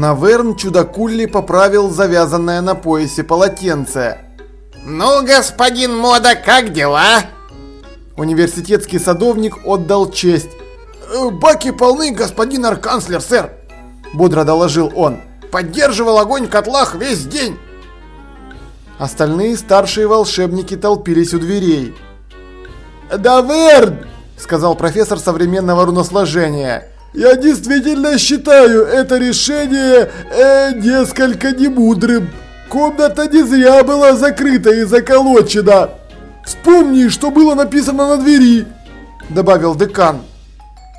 Наверн чудакулли поправил завязанное на поясе полотенце. «Ну, господин Мода, как дела?» Университетский садовник отдал честь. «Э, «Баки полны, господин арканцлер, сэр!» Бодро доложил он. «Поддерживал огонь в котлах весь день!» Остальные старшие волшебники толпились у дверей. «Даверн!» – сказал профессор современного руносложения. «Я действительно считаю это решение э, несколько немудрым. Комната не зря была закрыта и заколочена. Вспомни, что было написано на двери!» – добавил декан.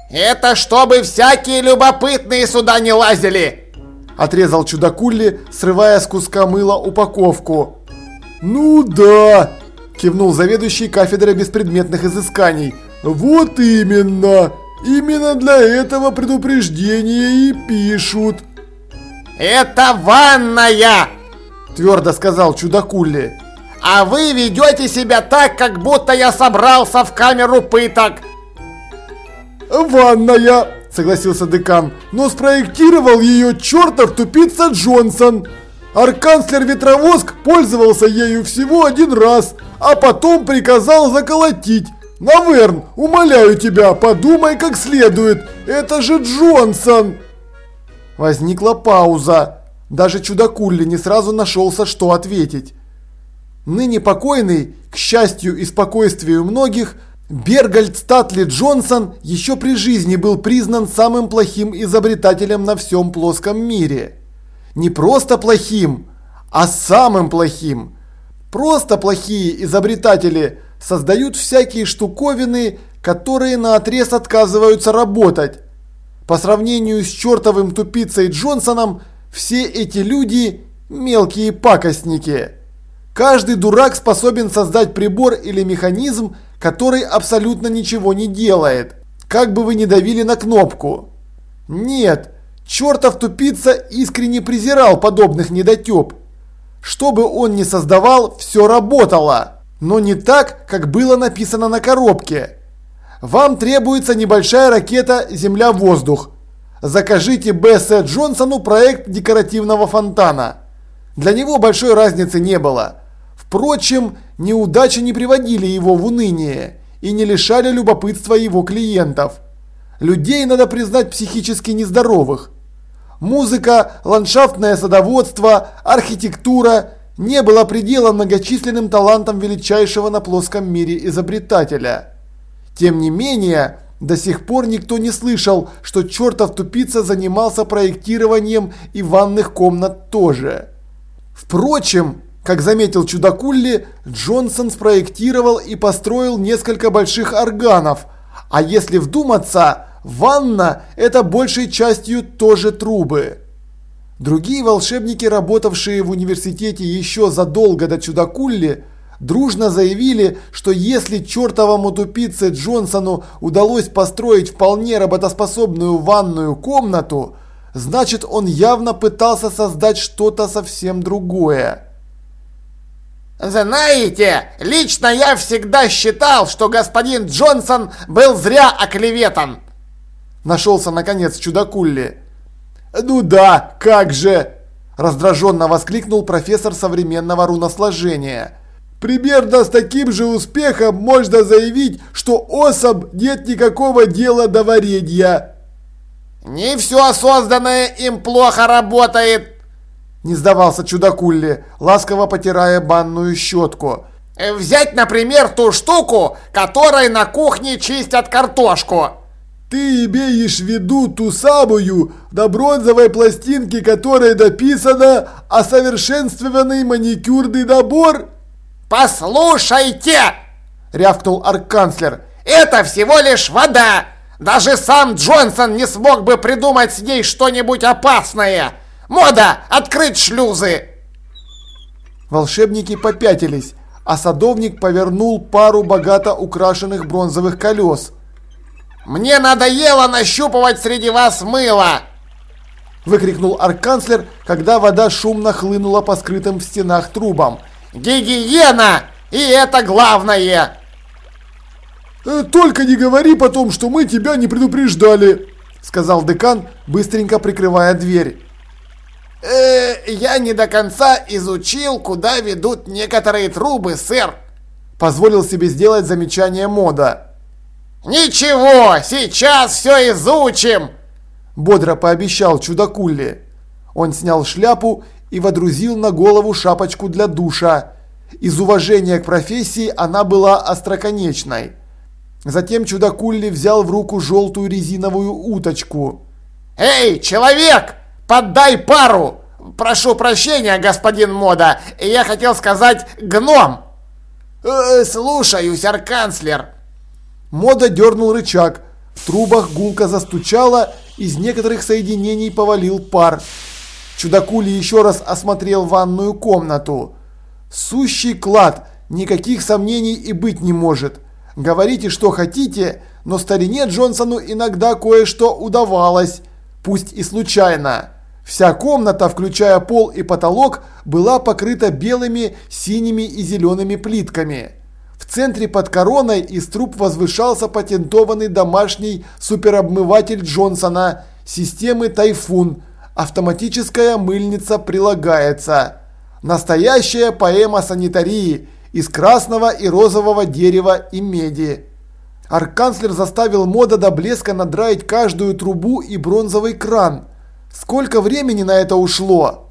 «Это чтобы всякие любопытные сюда не лазили!» Отрезал чудакулли, срывая с куска мыла упаковку. «Ну да!» – кивнул заведующий кафедрой беспредметных изысканий. «Вот именно! Именно для этого предупреждения и пишут!» «Это ванная!» – твердо сказал чудакулли. «А вы ведете себя так, как будто я собрался в камеру пыток!» «Ванная!» – согласился декан. «Но спроектировал ее чертов тупица Джонсон!» Арканцлер Ветровоск пользовался ею всего один раз, а потом приказал заколотить. Наверн, умоляю тебя, подумай как следует. Это же Джонсон. Возникла пауза. Даже чудакулли не сразу нашелся, что ответить. Ныне покойный, к счастью и спокойствию многих, Бергальд Статли Джонсон еще при жизни был признан самым плохим изобретателем на всем плоском мире. Не просто плохим, а самым плохим. Просто плохие изобретатели создают всякие штуковины, которые на отрез отказываются работать. По сравнению с чертовым тупицей Джонсоном, все эти люди мелкие пакостники. Каждый дурак способен создать прибор или механизм, который абсолютно ничего не делает, как бы вы ни давили на кнопку. Нет, чертов тупица искренне презирал подобных недотеп. Что бы он ни создавал, все работало. Но не так, как было написано на коробке. Вам требуется небольшая ракета «Земля-воздух». Закажите Б.С. Джонсону проект декоративного фонтана. Для него большой разницы не было. Впрочем, неудачи не приводили его в уныние и не лишали любопытства его клиентов. Людей надо признать психически нездоровых. Музыка, ландшафтное садоводство, архитектура не было предела многочисленным талантам величайшего на плоском мире изобретателя. Тем не менее, до сих пор никто не слышал, что чертов тупица занимался проектированием и ванных комнат тоже. Впрочем, как заметил Чудакулли, Джонсон спроектировал и построил несколько больших органов, а если вдуматься, ванна – это большей частью тоже трубы. Другие волшебники, работавшие в университете еще задолго до Чудакулли, дружно заявили, что если чертовому тупице Джонсону удалось построить вполне работоспособную ванную комнату, значит он явно пытался создать что-то совсем другое. Знаете, лично я всегда считал, что господин Джонсон был зря оклеветан. Нашелся наконец чудакулли. Ну да, как же! Раздраженно воскликнул профессор современного руносложения. Примерно с таким же успехом можно заявить, что особь нет никакого дела до варенья. Не все созданное им плохо работает, не сдавался чудакулли, ласково потирая банную щетку. Взять, например, ту штуку, которой на кухне чистят картошку. Ты имеешь в виду ту самую, на бронзовой пластинке которой написано «Осовершенствованный маникюрный набор»? «Послушайте!» – рявкнул арканцлер. «Это всего лишь вода! Даже сам Джонсон не смог бы придумать с ней что-нибудь опасное! Мода! Открыть шлюзы!» Волшебники попятились, а садовник повернул пару богато украшенных бронзовых колес. «Мне надоело нащупывать среди вас мыло!» Выкрикнул арканцлер, когда вода шумно хлынула по скрытым в стенах трубам. Гигиена! И это главное! Э, «Только не говори потом, что мы тебя не предупреждали», – сказал декан, быстренько прикрывая дверь. «Э, я не до конца изучил, куда ведут некоторые трубы, сэр», – позволил себе сделать замечание мода. «Ничего, сейчас все изучим!» – бодро пообещал чудакулли. Он снял шляпу и водрузил на голову шапочку для душа. Из уважения к профессии она была остроконечной. Затем чудакулли взял в руку желтую резиновую уточку. «Эй, человек, поддай пару! Прошу прощения, господин Мода, я хотел сказать гном!» э, «Слушаюсь, арканцлер!» Мода дернул рычаг. В трубах гулко застучало, из некоторых соединений повалил пар. Чудакули еще раз осмотрел ванную комнату. Сущий клад, никаких сомнений и быть не может. Говорите, что хотите, но старине Джонсону иногда кое-что удавалось, пусть и случайно. Вся комната, включая пол и потолок, была покрыта белыми, синими и зелеными плитками. В центре под короной из труб возвышался патентованный домашний суперобмыватель Джонсона системы «Тайфун». Автоматическая мыльница прилагается. Настоящая поэма санитарии – из красного и розового дерева и меди. Арканцлер заставил мода до блеска надраить каждую трубу и бронзовый кран. Сколько времени на это ушло?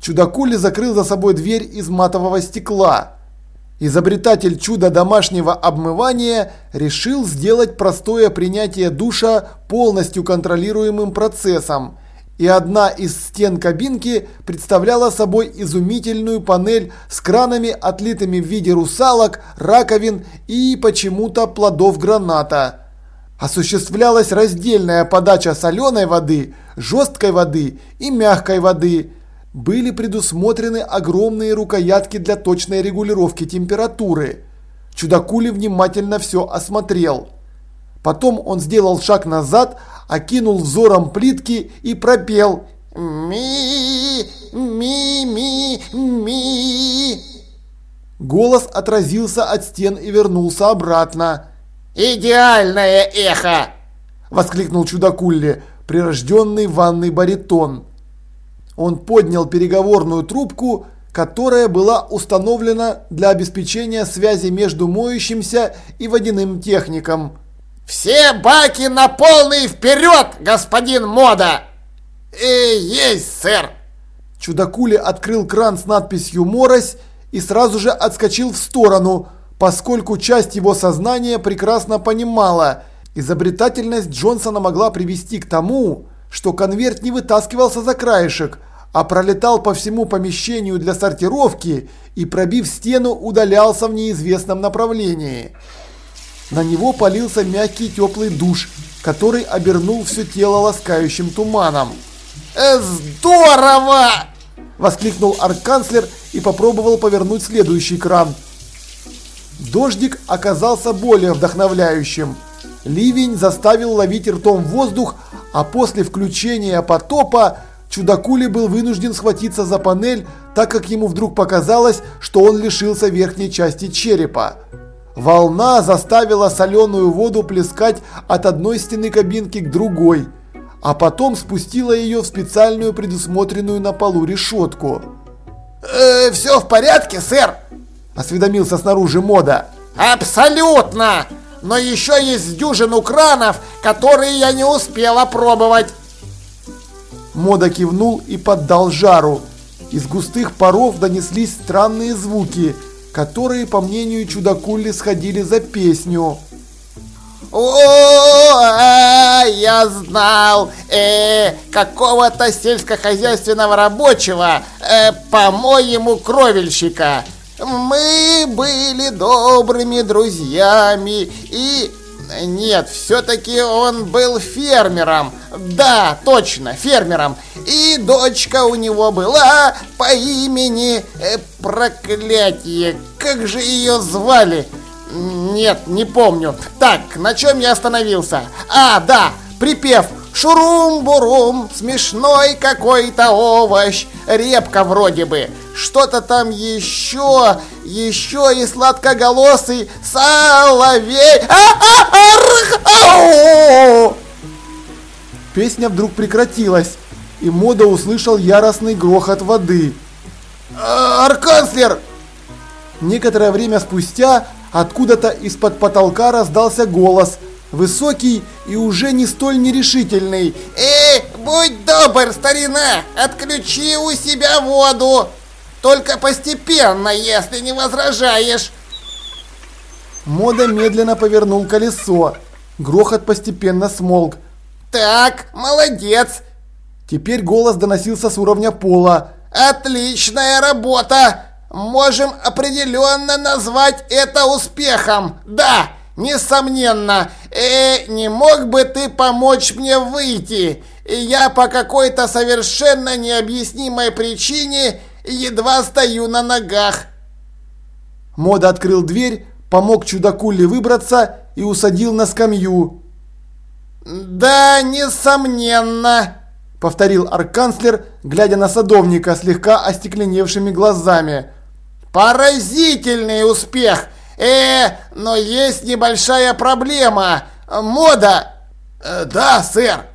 Чудакули закрыл за собой дверь из матового стекла. Изобретатель чуда домашнего обмывания решил сделать простое принятие душа полностью контролируемым процессом – и одна из стен кабинки представляла собой изумительную панель с кранами, отлитыми в виде русалок, раковин и почему-то плодов граната. Осуществлялась раздельная подача соленой воды, жесткой воды и мягкой воды. Были предусмотрены огромные рукоятки для точной регулировки температуры. Чудакули внимательно все осмотрел. Потом он сделал шаг назад, окинул взором плитки и пропел «Ми, ми, ми, ми». Голос отразился от стен и вернулся обратно. «Идеальное эхо!» – воскликнул чудакулли, прирожденный ванный баритон. Он поднял переговорную трубку, которая была установлена для обеспечения связи между моющимся и водяным техником. «Все баки на полный вперед, господин Мода!» «Э, есть, сэр!» Чудакули открыл кран с надписью «Морось» и сразу же отскочил в сторону, поскольку часть его сознания прекрасно понимала, изобретательность Джонсона могла привести к тому, что конверт не вытаскивался за краешек, а пролетал по всему помещению для сортировки и, пробив стену, удалялся в неизвестном направлении. На него полился мягкий теплый душ, который обернул все тело ласкающим туманом. «Э, «Здорово!» – воскликнул арканцлер и попробовал повернуть следующий кран. Дождик оказался более вдохновляющим. Ливень заставил ловить ртом воздух, а после включения потопа Чудакули был вынужден схватиться за панель, так как ему вдруг показалось, что он лишился верхней части черепа. Волна заставила соленую воду плескать от одной стены кабинки к другой, а потом спустила ее в специальную предусмотренную на полу решетку. «Э, «Все в порядке, сэр?» – осведомился снаружи мода. «Абсолютно! Но еще есть дюжину кранов, которые я не успел опробовать!» Мода кивнул и поддал жару. Из густых паров донеслись странные звуки – которые, по мнению Чудакули, сходили за песню. О, а, я знал э, какого-то сельскохозяйственного рабочего, э, по-моему, кровельщика. Мы были добрыми друзьями и нет, все-таки он был фермером. Да, точно, фермером. И дочка у него была по имени... Э, проклятие, как же ее звали? Нет, не помню. Так, на чем я остановился? А, да, припев Шурум-бурум, смешной какой-то овощ, репка вроде бы. Что-то там еще, еще и сладкоголосый соловей. Песня вдруг прекратилась, и Мода услышал яростный грохот воды. А, «Арканцлер!» Некоторое время спустя откуда-то из-под потолка раздался голос, высокий и уже не столь нерешительный. «Эй, будь добр, старина, отключи у себя воду, только постепенно, если не возражаешь». Мода медленно повернул колесо. Грохот постепенно смолк. «Так, молодец!» Теперь голос доносился с уровня пола. «Отличная работа! Можем определенно назвать это успехом! Да, несомненно! Э, не мог бы ты помочь мне выйти? Я по какой-то совершенно необъяснимой причине едва стою на ногах!» Мода открыл дверь, помог чудакуле выбраться и усадил на скамью. «Да, несомненно!» – повторил арканцлер, глядя на садовника слегка остекленевшими глазами. «Поразительный успех! Э, но есть небольшая проблема. Мода!» э, «Да, сэр!»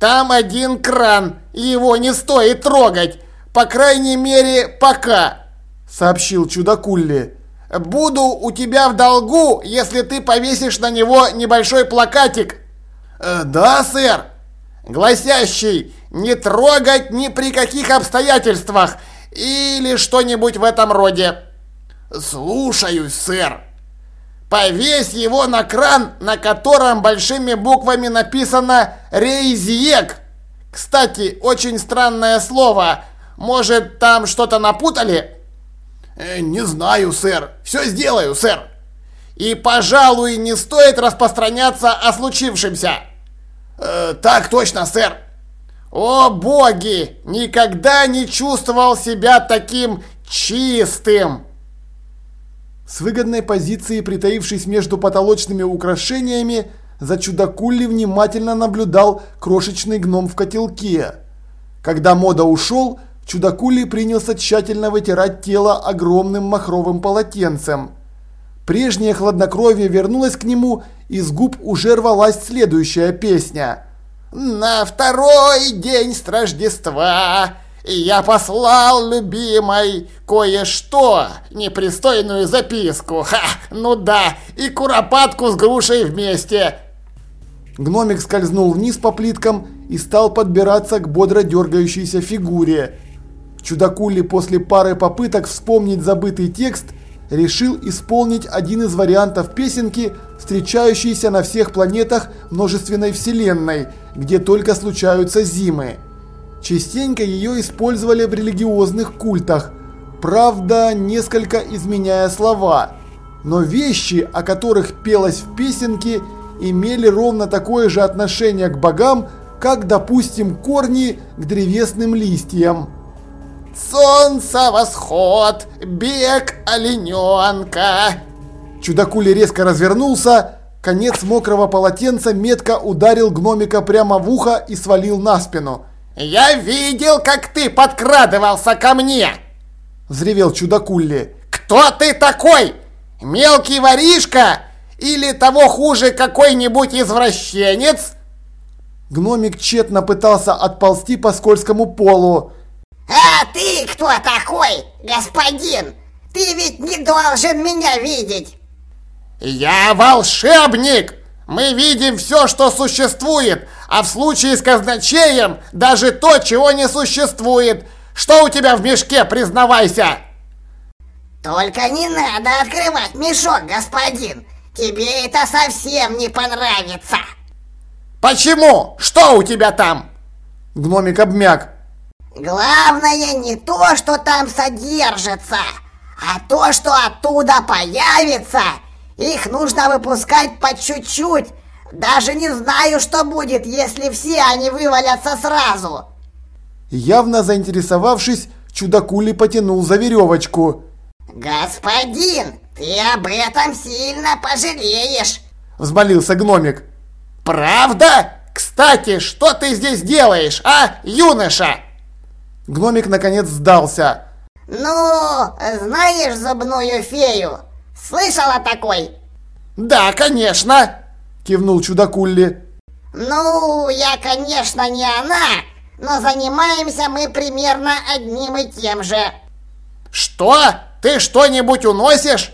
«Там один кран, его не стоит трогать, по крайней мере, пока!» – сообщил чудакулли. «Буду у тебя в долгу, если ты повесишь на него небольшой плакатик». Э, «Да, сэр!» гласящий «Не трогать ни при каких обстоятельствах» или что-нибудь в этом роде. «Слушаюсь, сэр!» Повесь его на кран, на котором большими буквами написано «Рейзиек». Кстати, очень странное слово. Может, там что-то напутали? Э, не знаю, сэр. Все сделаю, сэр. И, пожалуй, не стоит распространяться о случившемся. Э, так точно, сэр. О боги! Никогда не чувствовал себя таким чистым! С выгодной позиции, притаившись между потолочными украшениями, за чудакулли внимательно наблюдал крошечный гном в котелке. Когда мода ушел, чудакулли принялся тщательно вытирать тело огромным махровым полотенцем. Прежнее хладнокровие вернулось к нему, и с губ уже рвалась следующая песня. «На второй день с Рождества я послал любимой кое-что, непристойную записку, ха, ну да, и куропатку с грушей вместе». Гномик скользнул вниз по плиткам и стал подбираться к бодро дергающейся фигуре. Чудакули после пары попыток вспомнить забытый текст – решил исполнить один из вариантов песенки, встречающейся на всех планетах множественной вселенной, где только случаются зимы. Частенько ее использовали в религиозных культах, правда, несколько изменяя слова. Но вещи, о которых пелось в песенке, имели ровно такое же отношение к богам, как, допустим, корни к древесным листьям. Солнце восход, бег олененка. Чудакули резко развернулся, конец мокрого полотенца метко ударил гномика прямо в ухо и свалил на спину. «Я видел, как ты подкрадывался ко мне!» Взревел Чудакулли. «Кто ты такой? Мелкий воришка? Или того хуже какой-нибудь извращенец?» Гномик тщетно пытался отползти по скользкому полу. «А ты кто такой, господин? Ты ведь не должен меня видеть!» «Я волшебник! Мы видим все, что существует, а в случае с казначеем даже то, чего не существует. Что у тебя в мешке, признавайся?» «Только не надо открывать мешок, господин! Тебе это совсем не понравится!» «Почему? Что у тебя там?» Гномик обмяк. Главное не то, что там содержится, а то, что оттуда появится. Их нужно выпускать по чуть-чуть. Даже не знаю, что будет, если все они вывалятся сразу. Явно заинтересовавшись, чудакули потянул за веревочку. Господин, ты об этом сильно пожалеешь. Взмолился гномик. Правда? Кстати, что ты здесь делаешь, а, юноша? Гномик наконец сдался. Ну, знаешь зубную фею? Слышал о такой? Да, конечно, кивнул чудакулли. Ну, я, конечно, не она, но занимаемся мы примерно одним и тем же. Что? Ты что-нибудь уносишь?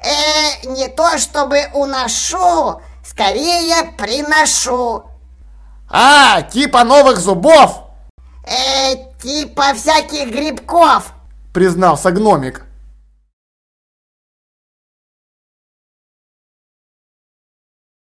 Э, не то чтобы уношу, скорее приношу. А, типа новых зубов? Э, типа всяких грибков. Признался гномик.